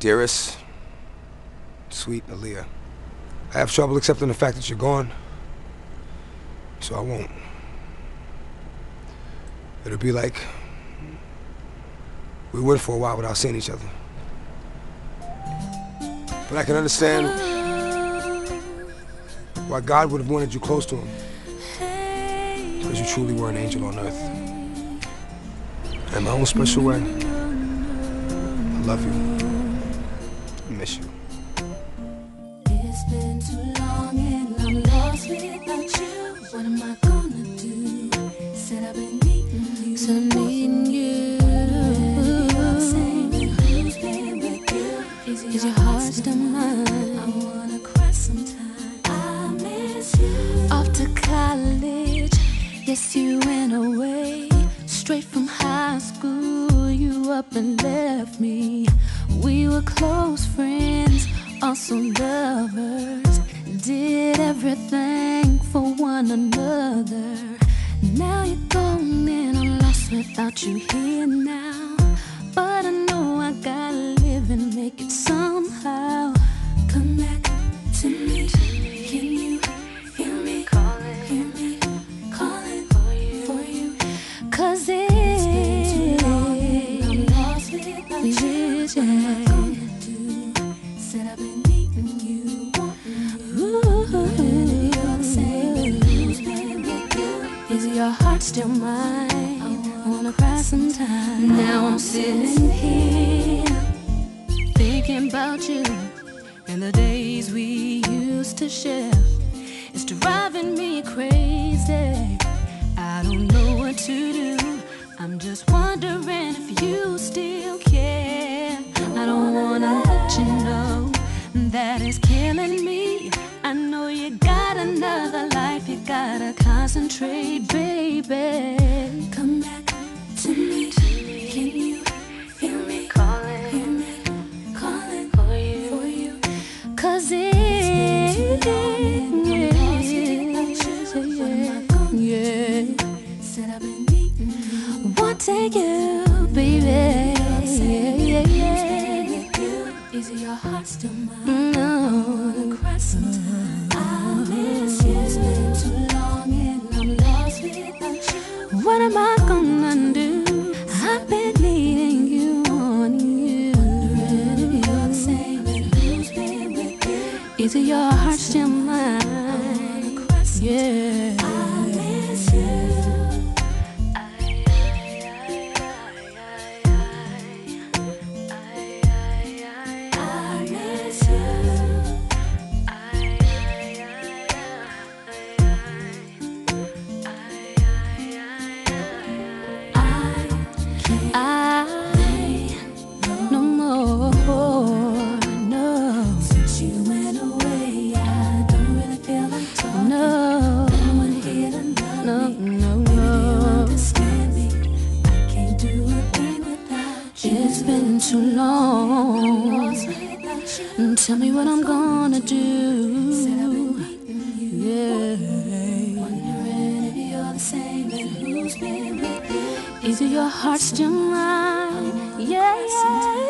Dearest, sweet Aaliyah, I have trouble accepting the fact that you're gone, so I won't. It'll be like we went for a while without seeing each other. But I can understand why God would have wanted you close to him. Because you truly were an angel on earth. In my own special way, I love you. I miss you. It's been too long and I'm lost without you. What am I gonna do? Said I've been needing you. Said I'm needing you. Who's been with you? Is your heart still mine? I wanna cry sometime. I miss you. Off to college. Yes, you went away. Straight from high school, you up and left me. We were close friends, also lovers. Did everything for one another. Now you're gone and I'm lost without you here now. But I know I gotta live and make it somehow. Still mine? I wanna cry sometime. Now I'm sitting here thinking about you and the days we used to share. It's driving me crazy. I don't know what to do. I'm just wondering if you gotta concentrate, baby. Come back to me. Can you hear me? Calling. Hear me? Calling for you. For you. Cause you. Want take you, baby. Yeah, yeah, yeah. Is your heart still mine? No. I wanna cry sometime. I miss you. What am I gonna do? I've been needing you, wanting you. Is your heart still mine? Yeah. It's been too long. Tell me what I'm gonna do. Yeah. Wondering if. Is your heart still mine? Yeah.